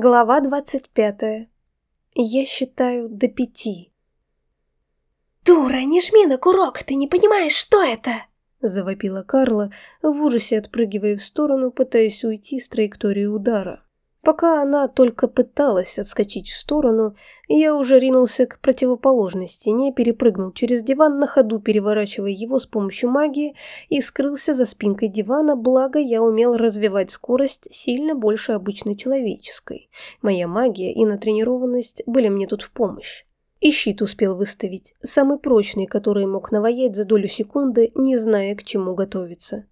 Глава 25. Я считаю до пяти. «Дура, не жми на курок, ты не понимаешь, что это?» Завопила Карла, в ужасе отпрыгивая в сторону, пытаясь уйти с траектории удара. Пока она только пыталась отскочить в сторону, я уже ринулся к противоположной стене, перепрыгнул через диван на ходу, переворачивая его с помощью магии, и скрылся за спинкой дивана, благо я умел развивать скорость сильно больше обычной человеческой. Моя магия и натренированность были мне тут в помощь. И щит успел выставить, самый прочный, который мог наваять за долю секунды, не зная, к чему готовиться.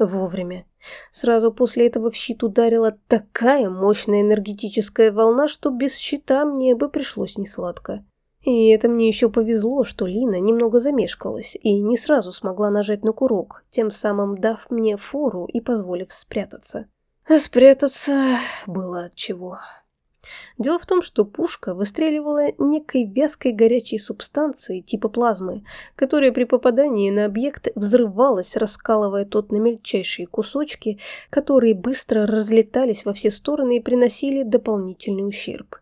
Вовремя. Сразу после этого в щит ударила такая мощная энергетическая волна, что без щита мне бы пришлось несладко. И это мне еще повезло, что Лина немного замешкалась и не сразу смогла нажать на курок, тем самым дав мне фору и позволив спрятаться. А спрятаться было от чего. Дело в том, что пушка выстреливала некой вязкой горячей субстанцией типа плазмы, которая при попадании на объект взрывалась, раскалывая тот на мельчайшие кусочки, которые быстро разлетались во все стороны и приносили дополнительный ущерб.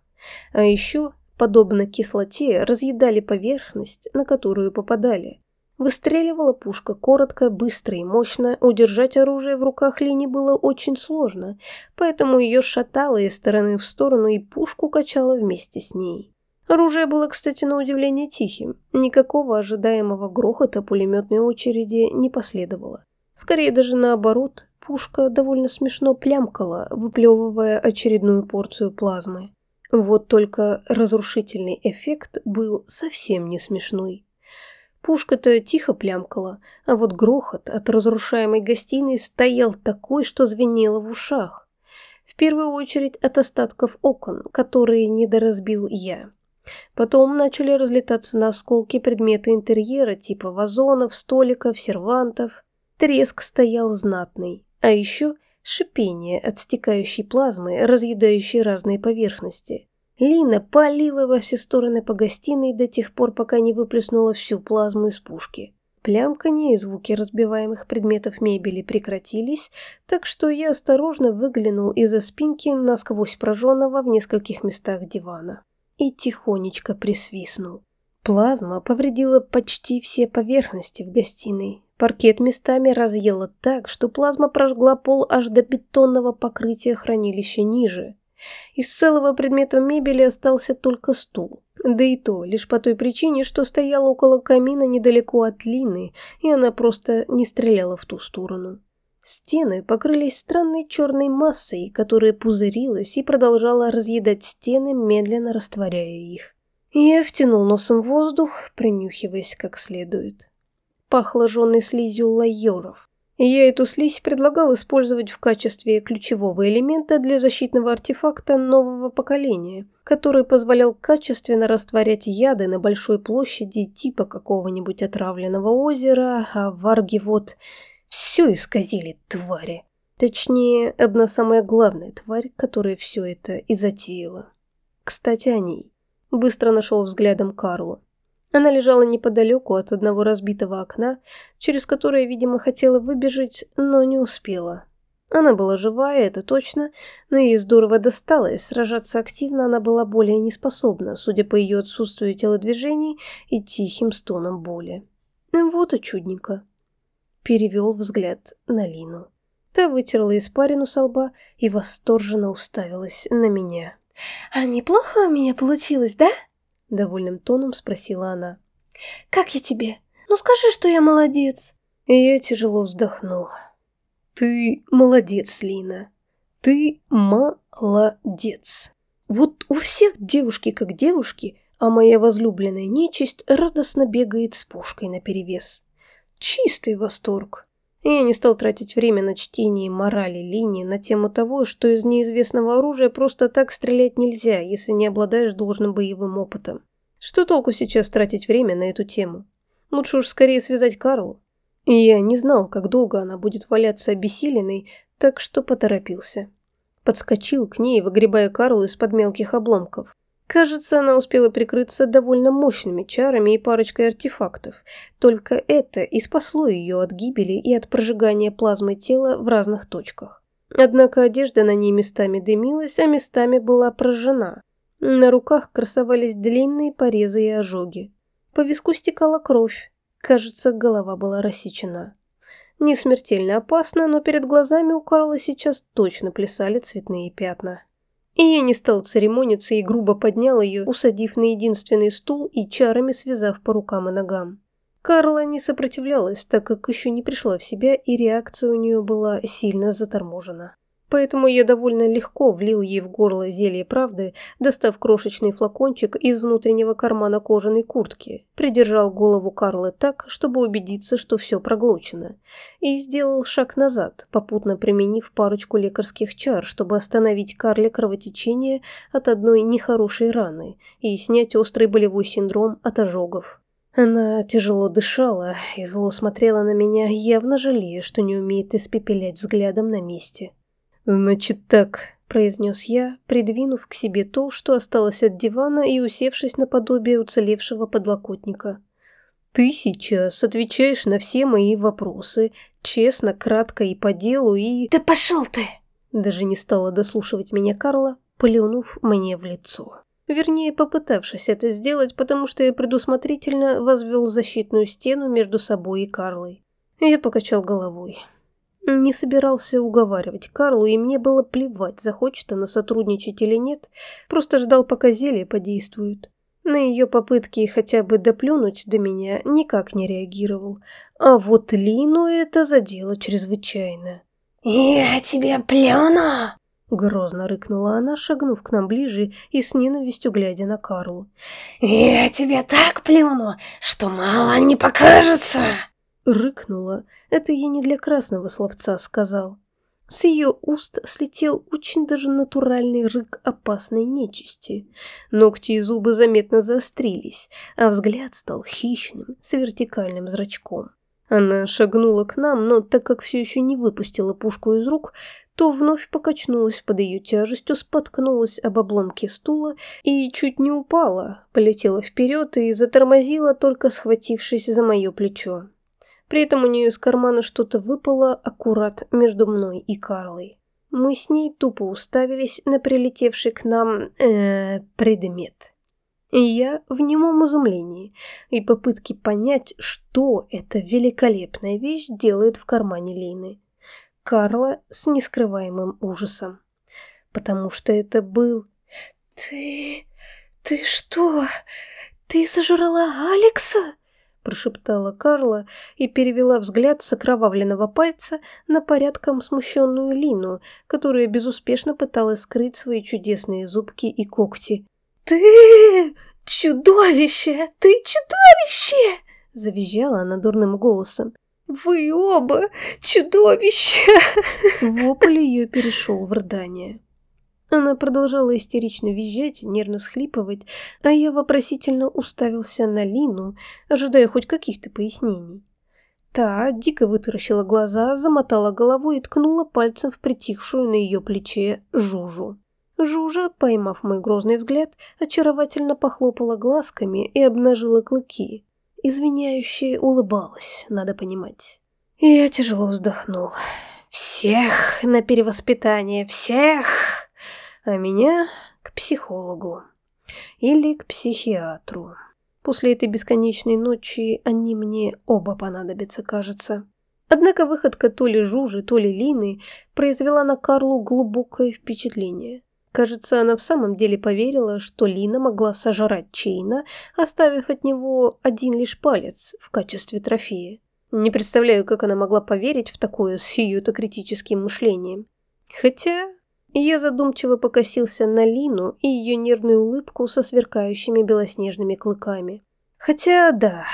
А еще, подобно кислоте, разъедали поверхность, на которую попадали. Выстреливала пушка коротко, быстро и мощно, удержать оружие в руках Лини было очень сложно, поэтому ее шатало из стороны в сторону и пушку качало вместе с ней. Оружие было, кстати, на удивление тихим, никакого ожидаемого грохота пулеметной очереди не последовало. Скорее даже наоборот, пушка довольно смешно плямкала, выплевывая очередную порцию плазмы. Вот только разрушительный эффект был совсем не смешной. Пушка-то тихо плямкала, а вот грохот от разрушаемой гостиной стоял такой, что звенело в ушах. В первую очередь от остатков окон, которые недоразбил я. Потом начали разлетаться на осколки предметы интерьера типа вазонов, столиков, сервантов. Треск стоял знатный, а еще шипение от стекающей плазмы, разъедающей разные поверхности. Лина палила во все стороны по гостиной до тех пор, пока не выплеснула всю плазму из пушки. Плямканье и звуки разбиваемых предметов мебели прекратились, так что я осторожно выглянул из-за спинки насквозь прожженного в нескольких местах дивана и тихонечко присвистнул. Плазма повредила почти все поверхности в гостиной. Паркет местами разъела так, что плазма прожгла пол аж до бетонного покрытия хранилища ниже. Из целого предмета мебели остался только стул. Да и то лишь по той причине, что стоял около камина недалеко от Лины, и она просто не стреляла в ту сторону. Стены покрылись странной черной массой, которая пузырилась и продолжала разъедать стены, медленно растворяя их. Я втянул носом воздух, принюхиваясь как следует. Пахло жженой слизью лайеров. Я эту слизь предлагал использовать в качестве ключевого элемента для защитного артефакта нового поколения, который позволял качественно растворять яды на большой площади типа какого-нибудь отравленного озера, а варги вот все исказили, твари. Точнее, одна самая главная тварь, которая все это и затеяла. Кстати, о ней. Быстро нашел взглядом Карлу. Она лежала неподалеку от одного разбитого окна, через которое, видимо, хотела выбежать, но не успела. Она была живая, это точно, но ей здорово досталось, сражаться активно она была более неспособна, судя по ее отсутствию телодвижений и тихим стонам боли. Вот и чудненько. Перевел взгляд на Лину. Та вытерла испарину со лба и восторженно уставилась на меня. «А неплохо у меня получилось, да?» — довольным тоном спросила она. «Как я тебе? Ну скажи, что я молодец!» И я тяжело вздохнула. «Ты молодец, Лина. Ты молодец. Вот у всех девушки как девушки, а моя возлюбленная нечисть радостно бегает с пушкой наперевес. Чистый восторг!» Я не стал тратить время на чтение морали линии на тему того, что из неизвестного оружия просто так стрелять нельзя, если не обладаешь должным боевым опытом. Что толку сейчас тратить время на эту тему? Лучше уж скорее связать Карлу. И я не знал, как долго она будет валяться обессиленной, так что поторопился. Подскочил к ней, выгребая Карлу из-под мелких обломков. Кажется, она успела прикрыться довольно мощными чарами и парочкой артефактов. Только это и спасло ее от гибели и от прожигания плазмы тела в разных точках. Однако одежда на ней местами дымилась, а местами была прожжена. На руках красовались длинные порезы и ожоги. По виску стекала кровь. Кажется, голова была рассечена. Не смертельно опасно, но перед глазами у Карла сейчас точно плясали цветные пятна. И я не стал церемониться и грубо поднял ее, усадив на единственный стул и чарами связав по рукам и ногам. Карла не сопротивлялась, так как еще не пришла в себя, и реакция у нее была сильно заторможена. Поэтому я довольно легко влил ей в горло зелье правды, достав крошечный флакончик из внутреннего кармана кожаной куртки, придержал голову Карлы так, чтобы убедиться, что все проглочено, и сделал шаг назад, попутно применив парочку лекарских чар, чтобы остановить Карле кровотечение от одной нехорошей раны и снять острый болевой синдром от ожогов. Она тяжело дышала и зло смотрела на меня, явно жалея, что не умеет испепелять взглядом на месте. «Значит так», — произнес я, придвинув к себе то, что осталось от дивана и усевшись наподобие уцелевшего подлокотника. «Ты сейчас отвечаешь на все мои вопросы, честно, кратко и по делу, и...» «Да пошел ты!» Даже не стала дослушивать меня Карла, плюнув мне в лицо. Вернее, попытавшись это сделать, потому что я предусмотрительно возвел защитную стену между собой и Карлой. Я покачал головой. Не собирался уговаривать Карлу, и мне было плевать, захочет она сотрудничать или нет, просто ждал, пока зелье подействует. На ее попытки хотя бы доплюнуть до меня никак не реагировал, а вот Лину это задело чрезвычайно. «Я тебе плюну!» Грозно рыкнула она, шагнув к нам ближе и с ненавистью глядя на Карлу. «Я тебе так плюну, что мало не покажется!» Рыкнула. Это я не для красного словца сказал. С ее уст слетел очень даже натуральный рык опасной нечисти. Ногти и зубы заметно заострились, а взгляд стал хищным, с вертикальным зрачком. Она шагнула к нам, но так как все еще не выпустила пушку из рук, то вновь покачнулась под ее тяжестью, споткнулась об обломке стула и чуть не упала, полетела вперед и затормозила, только схватившись за мое плечо. При этом у нее из кармана что-то выпало аккурат между мной и Карлой. Мы с ней тупо уставились на прилетевший к нам э, предмет. И я в немом изумлении и попытке понять, что эта великолепная вещь делает в кармане Лины. Карла с нескрываемым ужасом. Потому что это был... «Ты... ты что? Ты сожрала Алекса?» Прошептала Карла и перевела взгляд с окровавленного пальца на порядком смущенную Лину, которая безуспешно пыталась скрыть свои чудесные зубки и когти. «Ты чудовище! Ты чудовище!» завизжала она дурным голосом. «Вы оба чудовища!» Вопль ее перешел в рыдание. Она продолжала истерично визжать, нервно схлипывать, а я вопросительно уставился на Лину, ожидая хоть каких-то пояснений. Та дико вытаращила глаза, замотала головой и ткнула пальцем в притихшую на ее плече Жужу. Жужа, поймав мой грозный взгляд, очаровательно похлопала глазками и обнажила клыки. Извиняющая улыбалась, надо понимать. Я тяжело вздохнул. «Всех на перевоспитание! Всех!» А меня к психологу или к психиатру. После этой бесконечной ночи они мне оба понадобятся, кажется. Однако выходка то ли Жужи, то ли Лины произвела на Карлу глубокое впечатление. Кажется, она в самом деле поверила, что Лина могла сожрать Чейна, оставив от него один лишь палец в качестве трофея. Не представляю, как она могла поверить в такое с ее-то критическим мышлением. Хотя я задумчиво покосился на Лину и ее нервную улыбку со сверкающими белоснежными клыками. Хотя, да,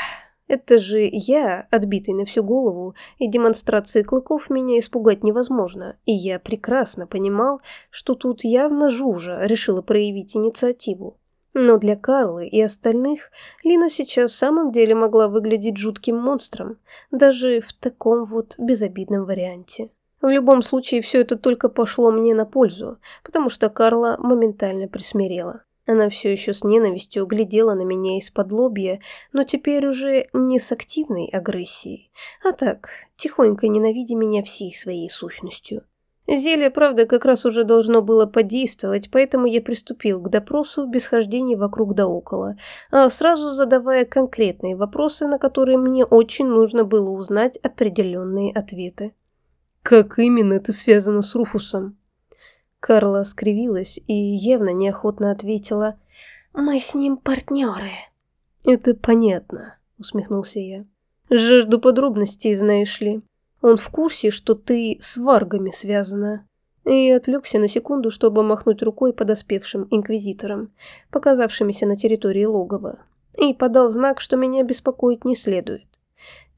это же я, отбитый на всю голову, и демонстрации клыков меня испугать невозможно, и я прекрасно понимал, что тут явно Жужа решила проявить инициативу. Но для Карлы и остальных Лина сейчас в самом деле могла выглядеть жутким монстром, даже в таком вот безобидном варианте. В любом случае, все это только пошло мне на пользу, потому что Карла моментально присмирела. Она все еще с ненавистью глядела на меня из-под лобья, но теперь уже не с активной агрессией, а так, тихонько ненавидя меня всей своей сущностью. Зелье, правда, как раз уже должно было подействовать, поэтому я приступил к допросу без хождений вокруг да около, а сразу задавая конкретные вопросы, на которые мне очень нужно было узнать определенные ответы. «Как именно ты связана с Руфусом?» Карла скривилась и явно неохотно ответила «Мы с ним партнеры». «Это понятно», — усмехнулся я. «Жажду подробностей, знаешь ли. Он в курсе, что ты с варгами связана». И отвлекся на секунду, чтобы махнуть рукой подоспевшим инквизиторам, показавшимися на территории логова, и подал знак, что меня беспокоить не следует.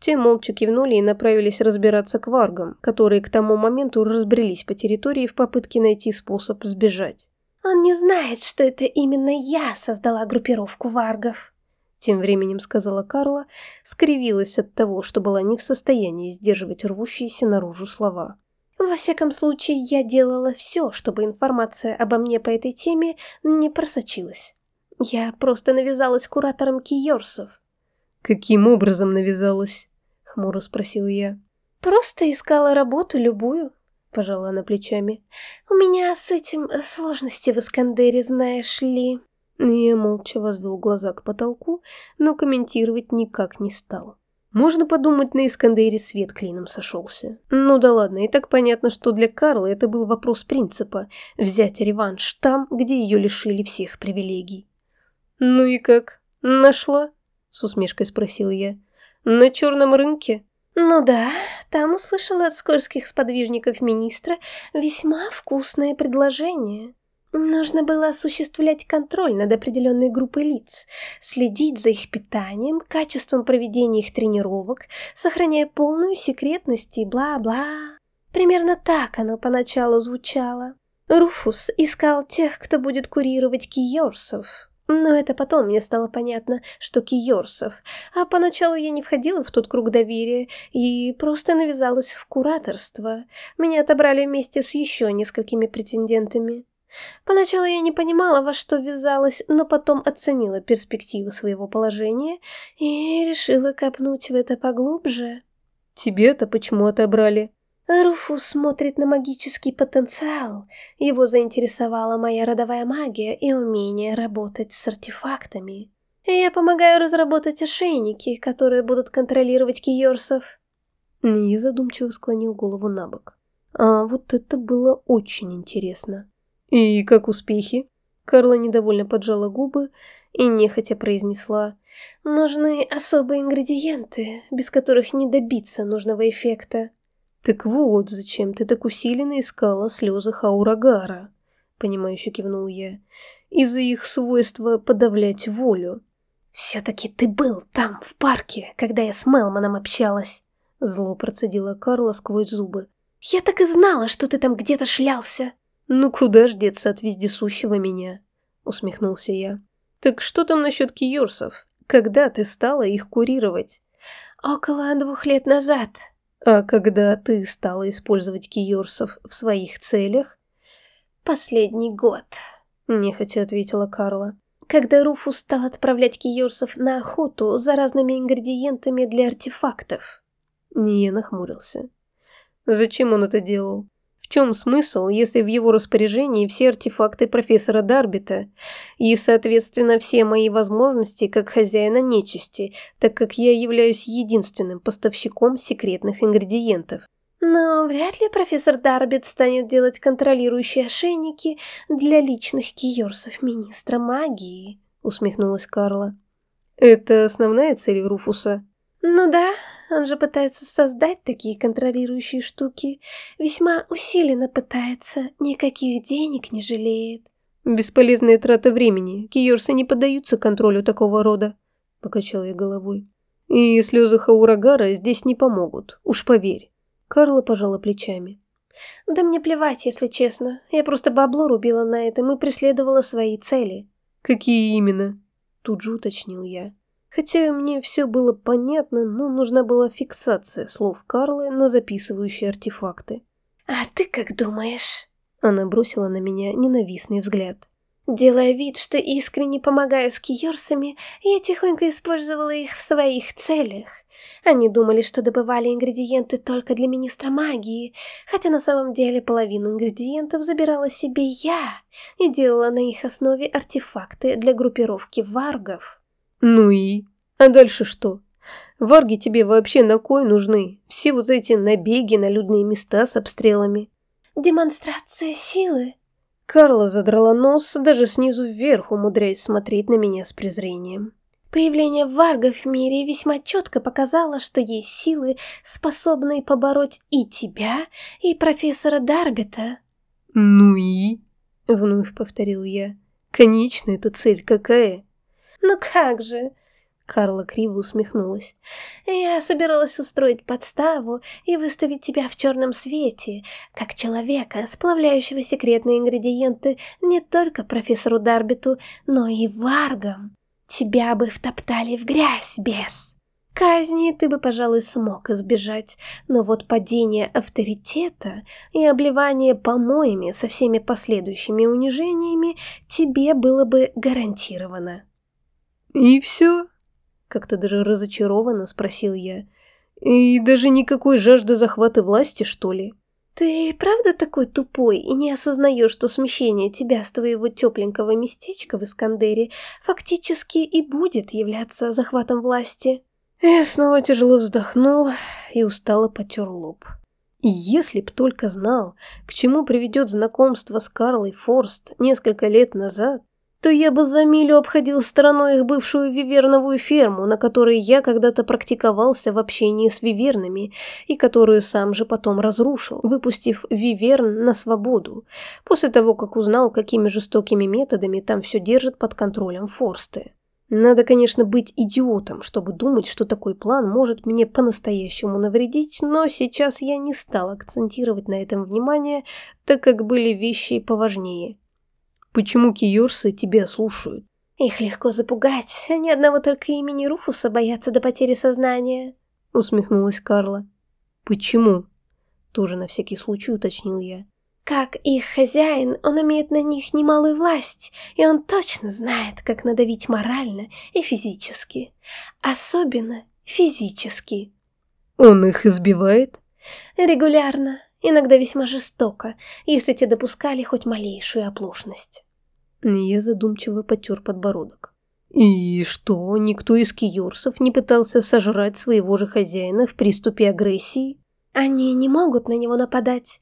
Те молча кивнули и направились разбираться к варгам, которые к тому моменту разбрелись по территории в попытке найти способ сбежать. «Он не знает, что это именно я создала группировку варгов», тем временем сказала Карла, скривилась от того, что была не в состоянии сдерживать рвущиеся наружу слова. «Во всяком случае, я делала все, чтобы информация обо мне по этой теме не просочилась. Я просто навязалась куратором Киорсов. «Каким образом навязалась?» — хмуро спросил я. «Просто искала работу любую», — пожала она плечами. «У меня с этим сложности в Искандере, знаешь ли». Я молча возвел глаза к потолку, но комментировать никак не стал. Можно подумать, на Искандере свет клином сошелся. Ну да ладно, и так понятно, что для Карлы это был вопрос принципа – взять реванш там, где ее лишили всех привилегий. «Ну и как? Нашла?» – с усмешкой спросил я. «На черном рынке?» «Ну да, там услышала от скользких сподвижников министра весьма вкусное предложение». Нужно было осуществлять контроль над определенной группой лиц, следить за их питанием, качеством проведения их тренировок, сохраняя полную секретность и бла-бла. Примерно так оно поначалу звучало. Руфус искал тех, кто будет курировать киорсов. Но это потом мне стало понятно, что киорсов. А поначалу я не входила в тот круг доверия и просто навязалась в кураторство. Меня отобрали вместе с еще несколькими претендентами. Поначалу я не понимала, во что ввязалась, но потом оценила перспективы своего положения и решила копнуть в это поглубже. Тебе-то почему отобрали? Руфус смотрит на магический потенциал. Его заинтересовала моя родовая магия и умение работать с артефактами. Я помогаю разработать ошейники, которые будут контролировать киорсов. Ния задумчиво склонил голову на бок. А вот это было очень интересно. «И как успехи?» Карла недовольно поджала губы и нехотя произнесла. «Нужны особые ингредиенты, без которых не добиться нужного эффекта». «Так вот, зачем ты так усиленно искала слезы Хаурагара?» Понимающе кивнул я. «Из-за их свойства подавлять волю». «Все-таки ты был там, в парке, когда я с Мелманом общалась», Зло процедила Карла сквозь зубы. «Я так и знала, что ты там где-то шлялся!» «Ну куда ж деться от вездесущего меня?» — усмехнулся я. «Так что там насчет киюрсов? Когда ты стала их курировать?» «Около двух лет назад». «А когда ты стала использовать киюрсов в своих целях?» «Последний год», — нехотя ответила Карла. «Когда Руфус стал отправлять киюрсов на охоту за разными ингредиентами для артефактов». Не нахмурился. «Зачем он это делал?» В чем смысл, если в его распоряжении все артефакты профессора Дарбита и, соответственно, все мои возможности как хозяина нечисти, так как я являюсь единственным поставщиком секретных ингредиентов? Но вряд ли профессор Дарбит станет делать контролирующие ошейники для личных киорсов министра магии, усмехнулась Карла. Это основная цель Руфуса? Ну да, он же пытается создать такие контролирующие штуки. Весьма усиленно пытается, никаких денег не жалеет. Бесполезная трата времени. Киорсы не поддаются контролю такого рода. Покачал я головой. И слезы Хаурагара здесь не помогут, уж поверь. Карла пожала плечами. Да мне плевать, если честно. Я просто бабло рубила на этом и преследовала свои цели. Какие именно? Тут же уточнил я. Хотя мне все было понятно, но нужна была фиксация слов Карлы на записывающие артефакты. «А ты как думаешь?» Она бросила на меня ненавистный взгляд. Делая вид, что искренне помогаю с киорсами, я тихонько использовала их в своих целях. Они думали, что добывали ингредиенты только для министра магии, хотя на самом деле половину ингредиентов забирала себе я и делала на их основе артефакты для группировки варгов. Ну и? А дальше что? Варги тебе вообще на кой нужны? Все вот эти набеги на людные места с обстрелами. Демонстрация силы. Карла задрала нос, даже снизу вверх умудряясь смотреть на меня с презрением. Появление варгов в мире весьма четко показало, что есть силы, способные побороть и тебя, и профессора Дарбита. «Ну и?» — вновь повторил я. «Конечная эта цель какая?» «Ну как же?» Карла криво усмехнулась. «Я собиралась устроить подставу и выставить тебя в черном свете, как человека, сплавляющего секретные ингредиенты не только профессору Дарбиту, но и варгам. Тебя бы втоптали в грязь, бес. Казни ты бы, пожалуй, смог избежать, но вот падение авторитета и обливание помоями со всеми последующими унижениями тебе было бы гарантировано». «И все?» Как-то даже разочарованно спросил я. И даже никакой жажды захвата власти, что ли? Ты правда такой тупой и не осознаешь, что смещение тебя с твоего тепленького местечка в Искандере фактически и будет являться захватом власти? Я снова тяжело вздохнул и устало потер лоб. Если б только знал, к чему приведет знакомство с Карлой Форст несколько лет назад, то я бы за милю обходил стороной их бывшую виверновую ферму, на которой я когда-то практиковался в общении с вивернами, и которую сам же потом разрушил, выпустив виверн на свободу, после того, как узнал, какими жестокими методами там все держат под контролем Форсты. Надо, конечно, быть идиотом, чтобы думать, что такой план может мне по-настоящему навредить, но сейчас я не стал акцентировать на этом внимание, так как были вещи поважнее. Почему киюрсы тебя слушают? Их легко запугать, они одного только имени Руфуса боятся до потери сознания. Усмехнулась Карла. Почему? Тоже на всякий случай уточнил я. Как их хозяин, он имеет на них немалую власть, и он точно знает, как надавить морально и физически. Особенно физически. Он их избивает? Регулярно, иногда весьма жестоко, если те допускали хоть малейшую оплошность. Я задумчиво потер подбородок. И что, никто из киорсов не пытался сожрать своего же хозяина в приступе агрессии? Они не могут на него нападать.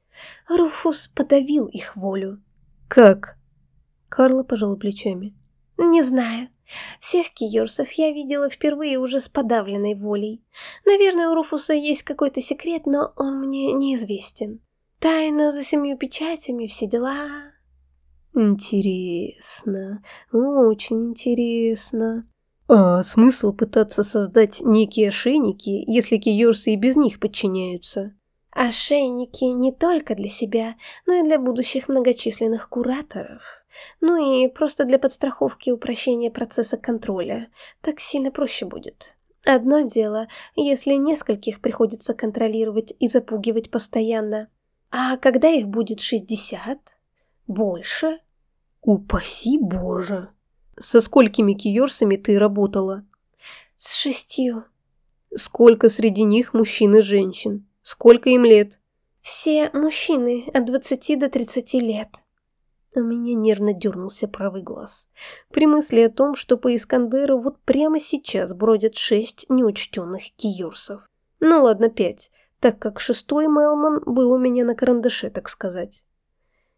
Руфус подавил их волю. Как? Карла пожала плечами. Не знаю. Всех киорсов я видела впервые уже с подавленной волей. Наверное, у Руфуса есть какой-то секрет, но он мне неизвестен. Тайна за семью печатями, все дела. Интересно, очень интересно. А смысл пытаться создать некие ошейники, если киорсы и без них подчиняются? Ошейники не только для себя, но и для будущих многочисленных кураторов. Ну и просто для подстраховки и упрощения процесса контроля. Так сильно проще будет. Одно дело, если нескольких приходится контролировать и запугивать постоянно. А когда их будет 60? Больше? Упаси боже. Со сколькими киорсами ты работала? С шестью. Сколько среди них мужчин и женщин? Сколько им лет? Все мужчины от 20 до 30 лет. У меня нервно дернулся правый глаз. При мысли о том, что по Искандеру вот прямо сейчас бродят шесть неучтенных киорсов. Ну ладно, пять, так как шестой Мелман был у меня на карандаше, так сказать.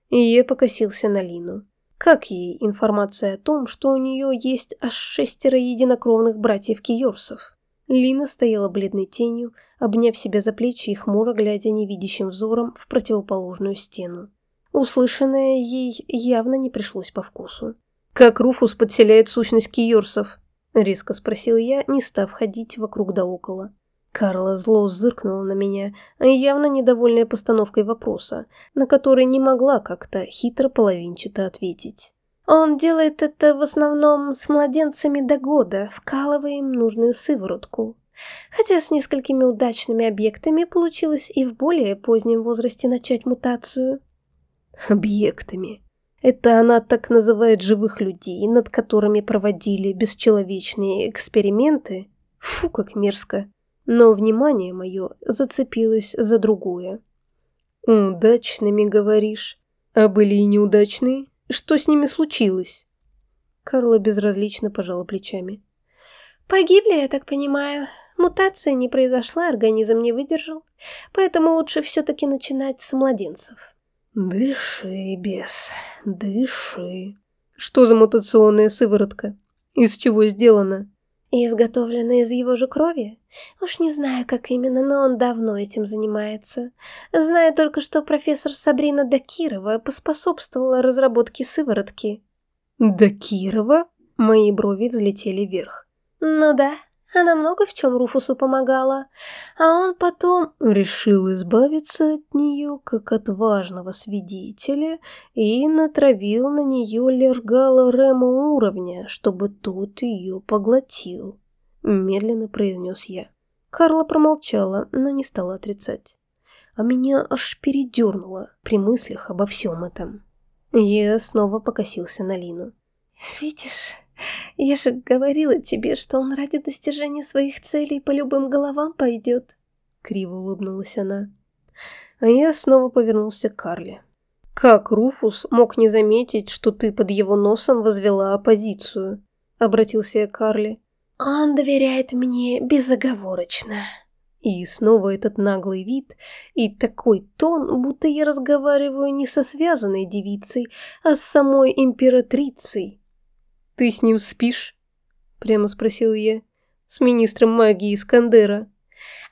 И я покосился на Лину. Как ей информация о том, что у нее есть аж шестеро единокровных братьев-киорсов? Лина стояла бледной тенью, обняв себя за плечи и хмуро глядя невидящим взором в противоположную стену. Услышанное ей явно не пришлось по вкусу. «Как Руфус подселяет сущность киорсов?» — резко спросил я, не став ходить вокруг да около. Карла зло зыркнула на меня, явно недовольная постановкой вопроса, на который не могла как-то хитро половинчато ответить. Он делает это в основном с младенцами до года, вкалывая им нужную сыворотку. Хотя с несколькими удачными объектами получилось и в более позднем возрасте начать мутацию. Объектами. Это она так называет живых людей, над которыми проводили бесчеловечные эксперименты? Фу, как мерзко. Но внимание мое зацепилось за другое. «Удачными, говоришь? А были и неудачные? Что с ними случилось?» Карла безразлично пожала плечами. «Погибли, я так понимаю. Мутация не произошла, организм не выдержал. Поэтому лучше все-таки начинать с младенцев». «Дыши, бес, дыши». «Что за мутационная сыворотка? Из чего сделана?» изготовлена из его же крови? Уж не знаю, как именно, но он давно этим занимается. Знаю только, что профессор Сабрина Дакирова поспособствовала разработке сыворотки. Дакирова? Мои брови взлетели вверх. Ну да, она много в чем Руфусу помогала, а он потом решил избавиться от нее, как от важного свидетеля, и натравил на нее Лергала Рема уровня, чтобы тот ее поглотил. Медленно произнес я. Карла промолчала, но не стала отрицать. А меня аж передернуло при мыслях обо всем этом. Я снова покосился на Лину. «Видишь, я же говорила тебе, что он ради достижения своих целей по любым головам пойдет. Криво улыбнулась она. А я снова повернулся к Карле. Как Руфус мог не заметить, что ты под его носом возвела оппозицию? Обратился я к Карле. Он доверяет мне безоговорочно. И снова этот наглый вид и такой тон, будто я разговариваю не со связанной девицей, а с самой императрицей. «Ты с ним спишь?» — прямо спросил я. «С министром магии Искандера».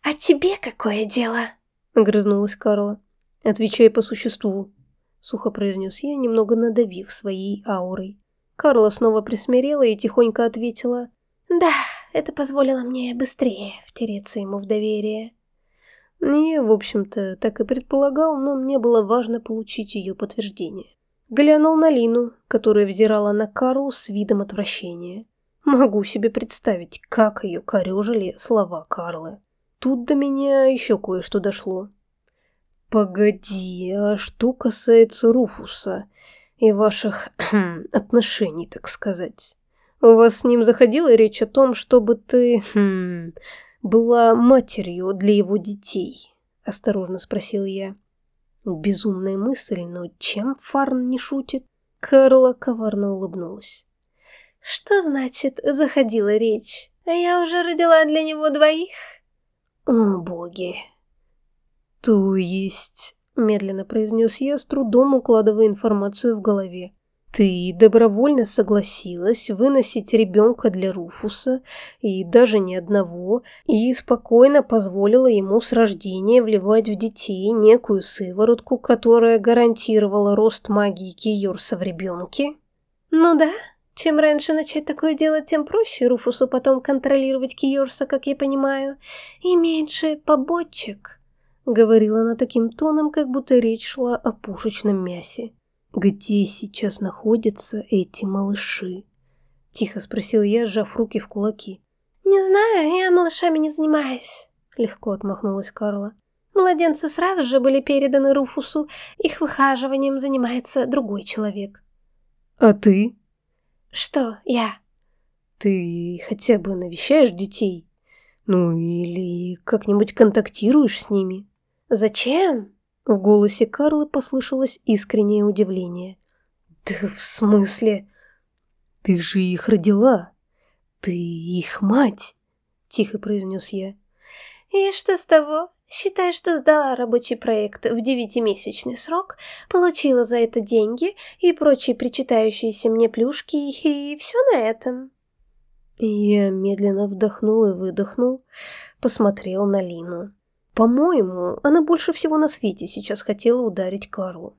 «А тебе какое дело?» — огрызнулась Карла. «Отвечай по существу», — сухо произнес я, немного надавив своей аурой. Карла снова присмирела и тихонько ответила. «Да, это позволило мне быстрее втереться ему в доверие». Я, в общем-то, так и предполагал, но мне было важно получить ее подтверждение. Глянул на Лину, которая взирала на Карлу с видом отвращения. Могу себе представить, как ее корежили слова Карлы. Тут до меня еще кое-что дошло. Погоди, а что касается Руфуса и ваших отношений, так сказать? У вас с ним заходила речь о том, чтобы ты хм, была матерью для его детей? Осторожно спросил я. Безумная мысль, но чем Фарн не шутит? Карла коварно улыбнулась. Что значит «заходила речь»? Я уже родила для него двоих. О, боги. То есть, медленно произнес я, с трудом укладывая информацию в голове. Ты добровольно согласилась выносить ребенка для Руфуса, и даже не одного, и спокойно позволила ему с рождения вливать в детей некую сыворотку, которая гарантировала рост магии Киюрса в ребенке? Ну да, чем раньше начать такое делать, тем проще Руфусу потом контролировать Киюрса, как я понимаю, и меньше побочек. Говорила она таким тоном, как будто речь шла о пушечном мясе. «Где сейчас находятся эти малыши?» — тихо спросил я, сжав руки в кулаки. «Не знаю, я малышами не занимаюсь», — легко отмахнулась Карла. «Младенцы сразу же были переданы Руфусу, их выхаживанием занимается другой человек». «А ты?» «Что я?» «Ты хотя бы навещаешь детей? Ну или как-нибудь контактируешь с ними?» «Зачем?» В голосе Карлы послышалось искреннее удивление. «Да в смысле? Ты же их родила! Ты их мать!» — тихо произнес я. «И что с того? Считай, что сдала рабочий проект в девятимесячный срок, получила за это деньги и прочие причитающиеся мне плюшки, и все на этом». Я медленно вдохнул и выдохнул, посмотрел на Лину. По-моему, она больше всего на свете сейчас хотела ударить Карлу.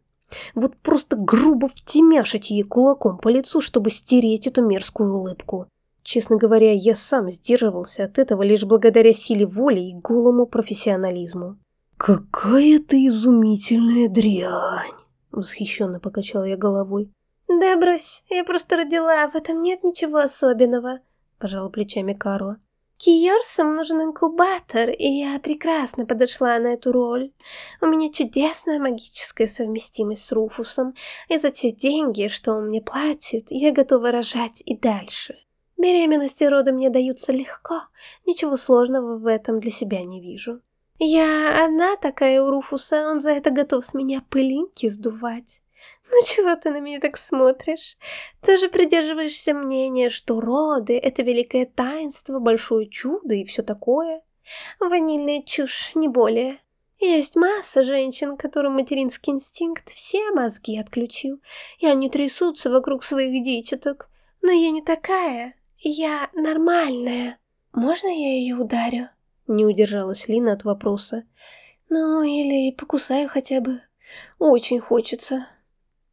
Вот просто грубо втемяшить ей кулаком по лицу, чтобы стереть эту мерзкую улыбку. Честно говоря, я сам сдерживался от этого лишь благодаря силе воли и голому профессионализму. «Какая ты изумительная дрянь!» — восхищенно покачала я головой. «Да брось, я просто родила, в этом нет ничего особенного», — пожала плечами Карла. Киерсам нужен инкубатор, и я прекрасно подошла на эту роль. У меня чудесная магическая совместимость с Руфусом, и за те деньги, что он мне платит, я готова рожать и дальше. Беременности роды мне даются легко, ничего сложного в этом для себя не вижу. Я одна такая у Руфуса, он за это готов с меня пылинки сдувать. Ну чего ты на меня так смотришь? Ты же придерживаешься мнения, что роды — это великое таинство, большое чудо и все такое. Ванильная чушь, не более. Есть масса женщин, которым материнский инстинкт все мозги отключил, и они трясутся вокруг своих дитяток. Но я не такая. Я нормальная. Можно я ее ударю? Не удержалась Лина от вопроса. Ну, или покусаю хотя бы. Очень хочется.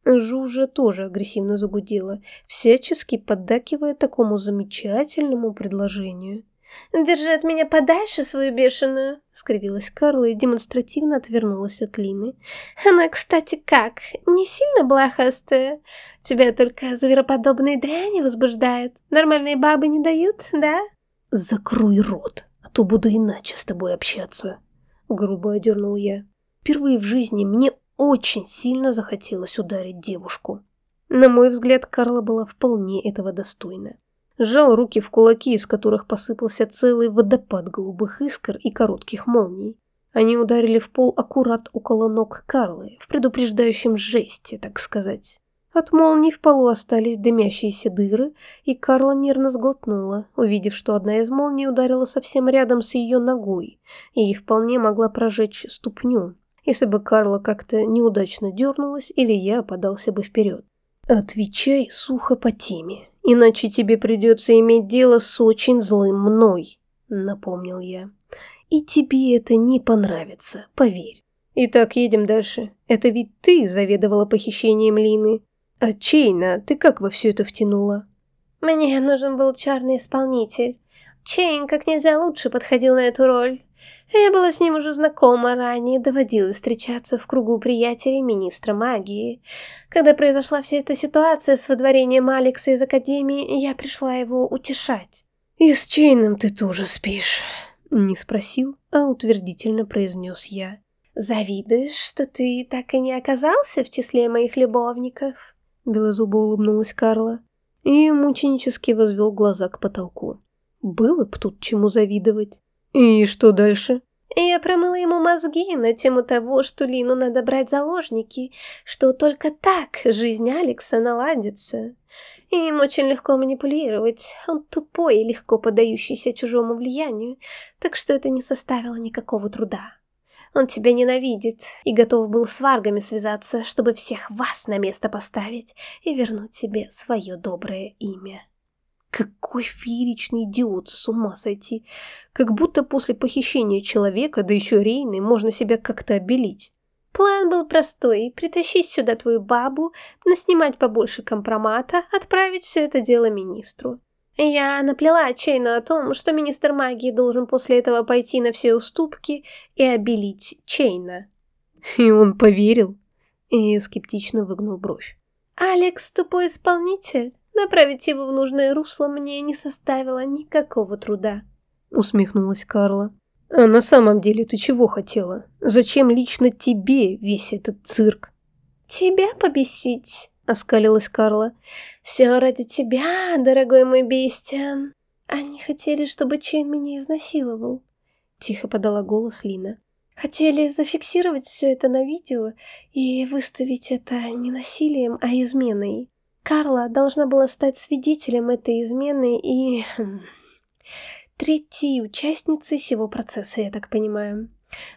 Жужа тоже агрессивно загудела, всячески поддакивая такому замечательному предложению. «Держи от меня подальше свою бешеную!» — скривилась Карла и демонстративно отвернулась от Лины. «Она, кстати, как? Не сильно блохастая? Тебя только звероподобные дряни возбуждают? Нормальные бабы не дают, да?» «Закрой рот, а то буду иначе с тобой общаться!» — грубо одернул я. Впервые в жизни мне очень сильно захотелось ударить девушку. На мой взгляд, Карла была вполне этого достойна. Сжал руки в кулаки, из которых посыпался целый водопад голубых искр и коротких молний. Они ударили в пол аккурат около ног Карлы, в предупреждающем жесте, так сказать. От молний в полу остались дымящиеся дыры, и Карла нервно сглотнула, увидев, что одна из молний ударила совсем рядом с ее ногой, и вполне могла прожечь ступню, если бы Карла как-то неудачно дернулась или я подался бы вперед. «Отвечай сухо по теме, иначе тебе придется иметь дело с очень злым мной», — напомнил я. «И тебе это не понравится, поверь. Итак, едем дальше. Это ведь ты заведовала похищением Лины. А Чейна, ты как во все это втянула?» «Мне нужен был черный исполнитель. Чейн как нельзя лучше подходил на эту роль. Я была с ним уже знакома ранее, доводилось встречаться в кругу приятелей министра магии. Когда произошла вся эта ситуация с выдворением Алекса из Академии, я пришла его утешать. «И с Чейном ты тоже спишь?» Не спросил, а утвердительно произнес я. «Завидуешь, что ты так и не оказался в числе моих любовников?» Белозубо улыбнулась Карла и мученически возвел глаза к потолку. Было б тут чему завидовать. «И что дальше?» Я промыла ему мозги на тему того, что Лину надо брать заложники, что только так жизнь Алекса наладится. Им очень легко манипулировать, он тупой и легко поддающийся чужому влиянию, так что это не составило никакого труда. Он тебя ненавидит и готов был с варгами связаться, чтобы всех вас на место поставить и вернуть себе свое доброе имя. Какой фееричный идиот, с ума сойти. Как будто после похищения человека, да еще Рейны, можно себя как-то обелить. План был простой – притащить сюда твою бабу, наснимать побольше компромата, отправить все это дело министру. Я наплела Чейну о том, что министр магии должен после этого пойти на все уступки и обелить Чейна. И он поверил? И скептично выгнул бровь. Алекс тупой исполнитель. Направить его в нужное русло мне не составило никакого труда. Усмехнулась Карла. А на самом деле ты чего хотела? Зачем лично тебе весь этот цирк? Тебя побесить, оскалилась Карла. Все ради тебя, дорогой мой бестиан. Они хотели, чтобы Чейн меня изнасиловал. Тихо подала голос Лина. Хотели зафиксировать все это на видео и выставить это не насилием, а изменой. Карла должна была стать свидетелем этой измены и... Хм, третьей участницей всего процесса, я так понимаю.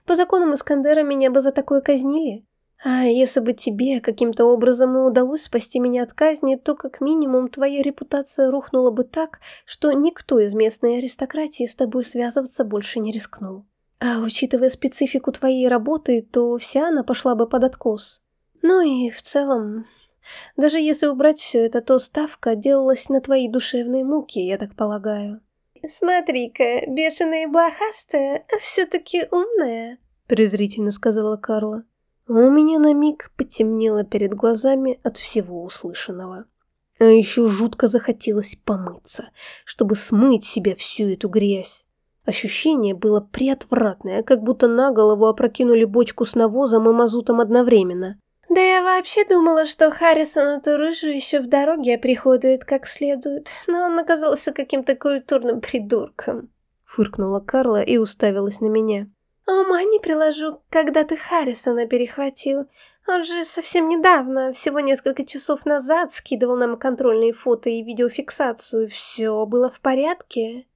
По законам Искандера меня бы за такое казнили. А если бы тебе каким-то образом и удалось спасти меня от казни, то как минимум твоя репутация рухнула бы так, что никто из местной аристократии с тобой связываться больше не рискнул. А учитывая специфику твоей работы, то вся она пошла бы под откос. Ну и в целом, даже если убрать все это, то ставка делалась на твои душевные муки, я так полагаю. «Смотри-ка, бешеная блохастая, а все-таки умная», — презрительно сказала Карла. А у меня на миг потемнело перед глазами от всего услышанного. А еще жутко захотелось помыться, чтобы смыть себя всю эту грязь. Ощущение было приотвратное, как будто на голову опрокинули бочку с навозом и мазутом одновременно. Да я вообще думала, что Харрисон эту рыжую еще в дороге приходует как следует, но он оказался каким-то культурным придурком. Фыркнула Карла и уставилась на меня. Ума не приложу, когда ты Харрисона перехватил. Он же совсем недавно, всего несколько часов назад, скидывал нам контрольные фото и видеофиксацию. Все было в порядке.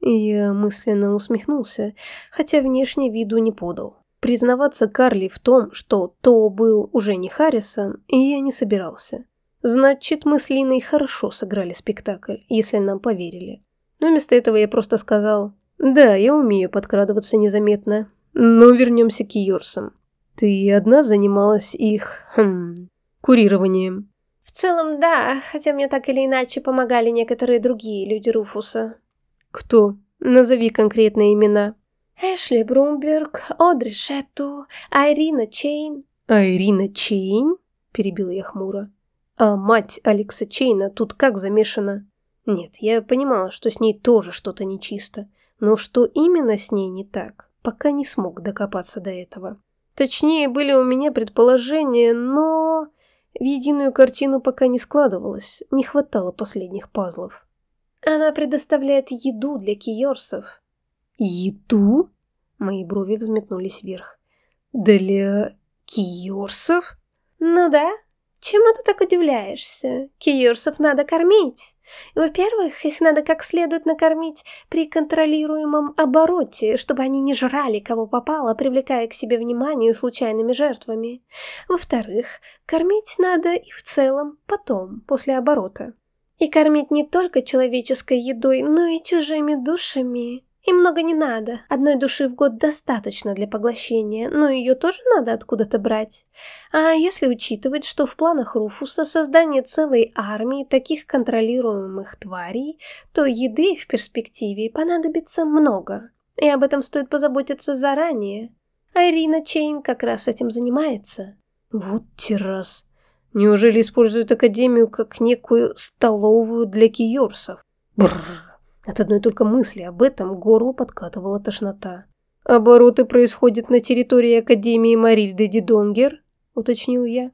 Я мысленно усмехнулся, хотя внешне виду не подал. Признаваться Карли в том, что то был уже не Харрисон, и я не собирался. Значит, мы с Линой хорошо сыграли спектакль, если нам поверили. Но вместо этого я просто сказал, да, я умею подкрадываться незаметно, но вернемся к Йорсам. Ты одна занималась их, хм, курированием? В целом, да, хотя мне так или иначе помогали некоторые другие люди Руфуса. Кто? Назови конкретные имена. Эшли Брумберг, Одри Шетту, Айрина Чейн. Айрина Чейн? Перебила я хмуро. А мать Алекса Чейна тут как замешана? Нет, я понимала, что с ней тоже что-то нечисто, но что именно с ней не так, пока не смог докопаться до этого. Точнее, были у меня предположения, но в единую картину пока не складывалось, не хватало последних пазлов. Она предоставляет еду для киорсов. «Еду?» Мои брови взметнулись вверх. «Для киорсов?» «Ну да. Чему ты так удивляешься? Киорсов надо кормить. Во-первых, их надо как следует накормить при контролируемом обороте, чтобы они не жрали кого попало, привлекая к себе внимание случайными жертвами. Во-вторых, кормить надо и в целом потом, после оборота. И кормить не только человеческой едой, но и чужими душами. И много не надо, одной души в год достаточно для поглощения, но ее тоже надо откуда-то брать. А если учитывать, что в планах Руфуса создание целой армии таких контролируемых тварей, то еды в перспективе понадобится много. И об этом стоит позаботиться заранее. А Ирина Чейн как раз этим занимается. Вот террас. Неужели используют Академию как некую столовую для киорсов? Бррр. От одной только мысли об этом горлу подкатывала тошнота. «Обороты происходят на территории Академии Марильды Дидонгер?» – уточнил я.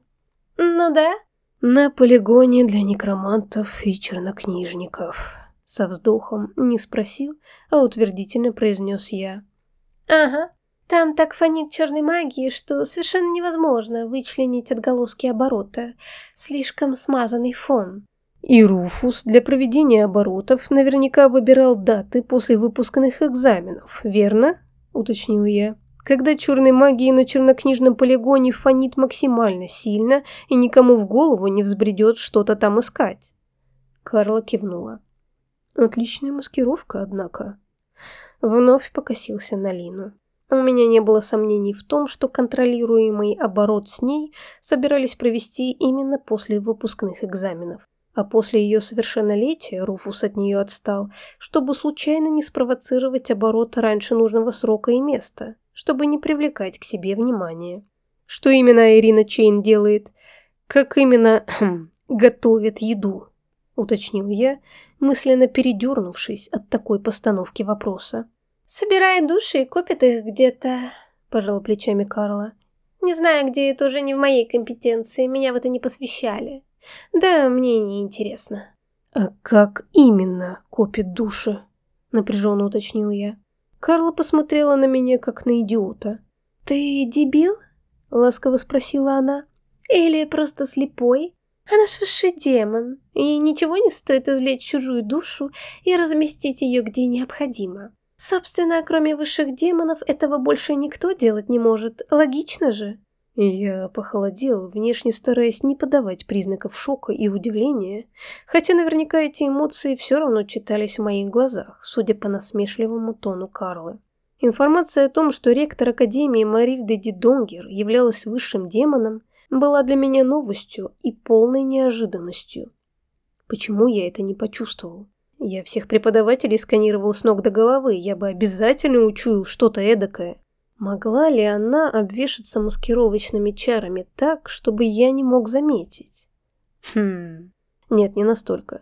«Ну да». «На полигоне для некромантов и чернокнижников». Со вздохом не спросил, а утвердительно произнес я. «Ага, там так фонит черной магии, что совершенно невозможно вычленить отголоски оборота. Слишком смазанный фон. И Руфус для проведения оборотов наверняка выбирал даты после выпускных экзаменов, верно? Уточнил я. Когда черной магии на чернокнижном полигоне фонит максимально сильно и никому в голову не взбредет что-то там искать. Карла кивнула. Отличная маскировка, однако. Вновь покосился на Лину. У меня не было сомнений в том, что контролируемый оборот с ней собирались провести именно после выпускных экзаменов а после ее совершеннолетия Руфус от нее отстал, чтобы случайно не спровоцировать оборот раньше нужного срока и места, чтобы не привлекать к себе внимание. Что именно Ирина Чейн делает? Как именно готовит еду? Уточнил я, мысленно передернувшись от такой постановки вопроса. «Собирает души и копит их где-то», – пожал плечами Карла. «Не знаю, где это уже не в моей компетенции, меня в это не посвящали». Да, мне не интересно. А как именно копит души? Напряженно уточнил я. Карла посмотрела на меня, как на идиота. «Ты дебил?» — ласково спросила она. «Или просто слепой? Она ж высший демон, и ничего не стоит извлечь чужую душу и разместить ее где необходимо. Собственно, кроме высших демонов, этого больше никто делать не может, логично же?» Я похолодел, внешне стараясь не подавать признаков шока и удивления, хотя наверняка эти эмоции все равно читались в моих глазах, судя по насмешливому тону Карлы. Информация о том, что ректор Академии Марильда Дидонгер являлась высшим демоном, была для меня новостью и полной неожиданностью. Почему я это не почувствовал? Я всех преподавателей сканировал с ног до головы, я бы обязательно учуял что-то эдакое. Могла ли она обвешаться маскировочными чарами так, чтобы я не мог заметить? Хм... Нет, не настолько.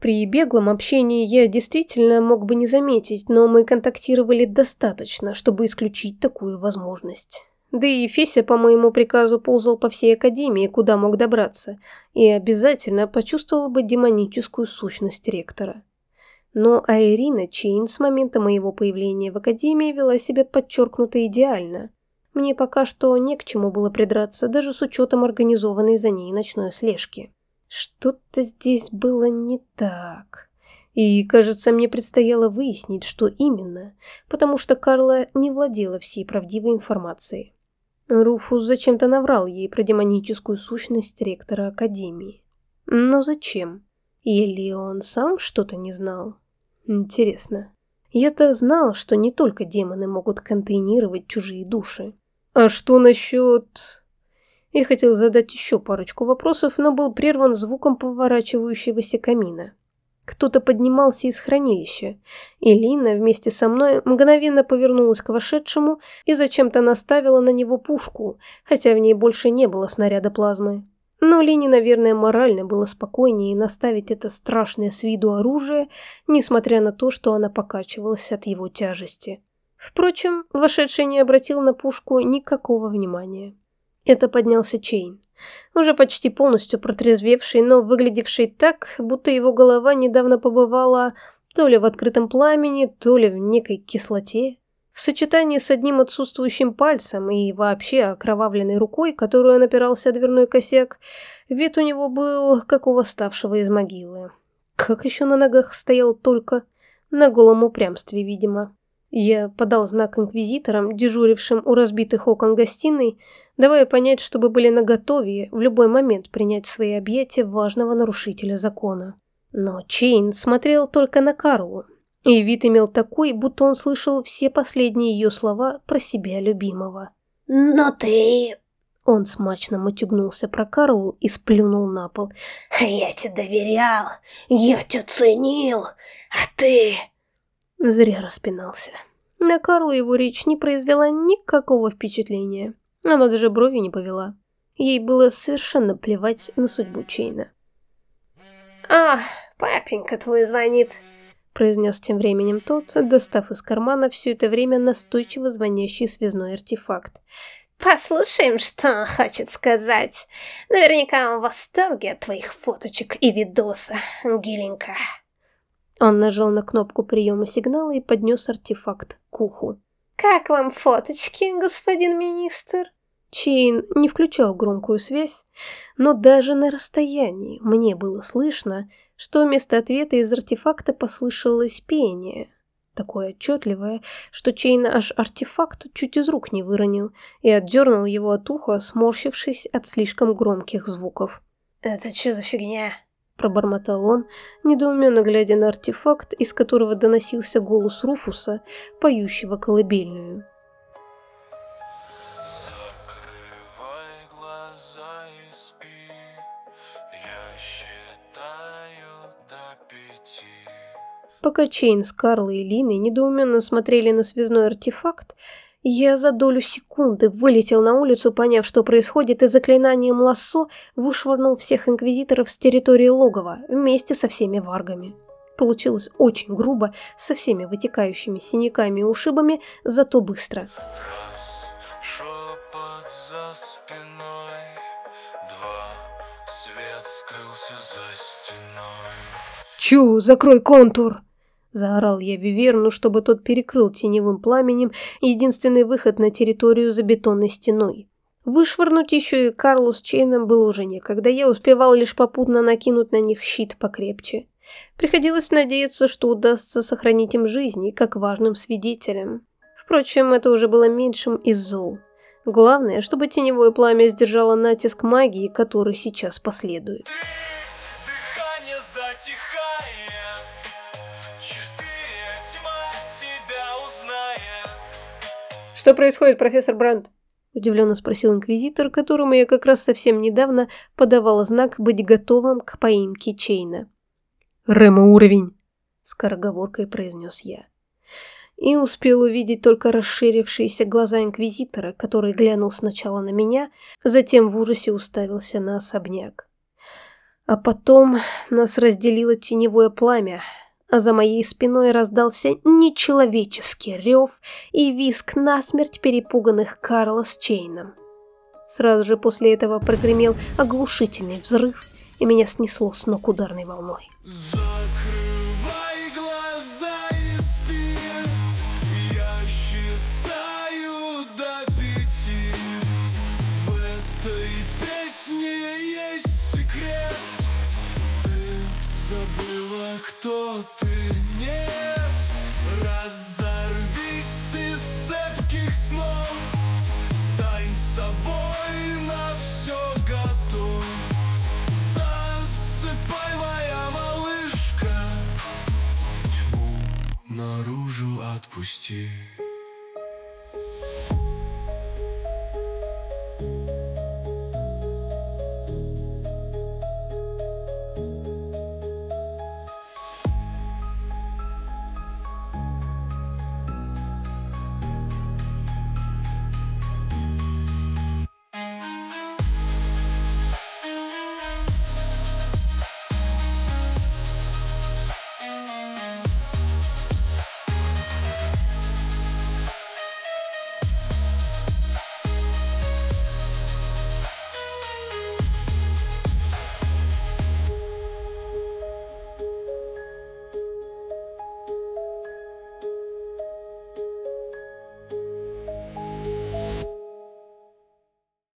При беглом общении я действительно мог бы не заметить, но мы контактировали достаточно, чтобы исключить такую возможность. Да и Феся по моему приказу ползал по всей академии, куда мог добраться, и обязательно почувствовал бы демоническую сущность ректора. Но а Ирина Чейн с момента моего появления в академии вела себя подчеркнуто идеально. Мне пока что не к чему было придраться, даже с учетом организованной за ней ночной слежки. Что-то здесь было не так. И, кажется, мне предстояло выяснить, что именно, потому что Карла не владела всей правдивой информацией. Руфус зачем-то наврал ей про демоническую сущность ректора Академии. Но зачем? Или он сам что-то не знал? Интересно. Я-то знал, что не только демоны могут контейнировать чужие души. А что насчет... Я хотел задать еще парочку вопросов, но был прерван звуком поворачивающегося камина. Кто-то поднимался из хранилища, и Лина вместе со мной мгновенно повернулась к вошедшему и зачем-то наставила на него пушку, хотя в ней больше не было снаряда плазмы. Но Лине, наверное, морально было спокойнее наставить это страшное с виду оружие, несмотря на то, что она покачивалась от его тяжести. Впрочем, вошедший не обратил на пушку никакого внимания. Это поднялся Чейн уже почти полностью протрезвевший, но выглядевший так, будто его голова недавно побывала то ли в открытом пламени, то ли в некой кислоте. В сочетании с одним отсутствующим пальцем и вообще окровавленной рукой, которую он опирался о дверной косяк, вид у него был как у восставшего из могилы. Как еще на ногах стоял только на голом упрямстве, видимо. Я подал знак инквизиторам, дежурившим у разбитых окон гостиной, давая понять, чтобы были наготове в любой момент принять в свои объятия важного нарушителя закона. Но Чейн смотрел только на Карлу, и вид имел такой, будто он слышал все последние ее слова про себя любимого. «Но ты...» Он смачно мотюгнулся про Карлу и сплюнул на пол. «Я тебе доверял, я тебя ценил, а ты...» Зря распинался. На Карлу его речь не произвела никакого впечатления. Она даже брови не повела. Ей было совершенно плевать на судьбу Чейна. «А, папенька твой звонит», — произнес тем временем тот, достав из кармана все это время настойчиво звонящий связной артефакт. «Послушаем, что он хочет сказать. Наверняка он в восторге от твоих фоточек и видоса, Ангеленька». Он нажал на кнопку приема сигнала и поднес артефакт к уху. «Как вам фоточки, господин министр?» Чейн не включал громкую связь, но даже на расстоянии мне было слышно, что вместо ответа из артефакта послышалось пение. Такое отчетливое, что Чейн аж артефакт чуть из рук не выронил и отдернул его от уха, сморщившись от слишком громких звуков. «Это что за фигня?» пробормотал он, недоуменно глядя на артефакт, из которого доносился голос Руфуса, поющего колыбельную. Пока Чейн с Карлой и Линой недоуменно смотрели на связной артефакт, я за долю секунды вылетел на улицу, поняв, что происходит, и заклинанием лассо вышвырнул всех инквизиторов с территории логова вместе со всеми варгами. Получилось очень грубо, со всеми вытекающими синяками и ушибами, зато быстро. Раз, шепот за спиной, два, свет скрылся за стеной. Чу, закрой контур! Заорал я Виверну, чтобы тот перекрыл теневым пламенем единственный выход на территорию за бетонной стеной. Вышвырнуть еще и Карлу с Чейном было уже некогда, я успевал лишь попутно накинуть на них щит покрепче. Приходилось надеяться, что удастся сохранить им жизни, как важным свидетелям. Впрочем, это уже было меньшим из зол. Главное, чтобы теневое пламя сдержало натиск магии, который сейчас последует. «Что происходит, профессор Брандт?» – удивленно спросил инквизитор, которому я как раз совсем недавно подавала знак быть готовым к поимке Чейна. «Рэма уровень!» – скороговоркой произнес я. И успел увидеть только расширившиеся глаза инквизитора, который глянул сначала на меня, затем в ужасе уставился на особняк. А потом нас разделило теневое пламя, а за моей спиной раздался нечеловеческий рев и виск насмерть перепуганных Карла с Чейном. Сразу же после этого прогремел оглушительный взрыв, и меня снесло с ног ударной волной.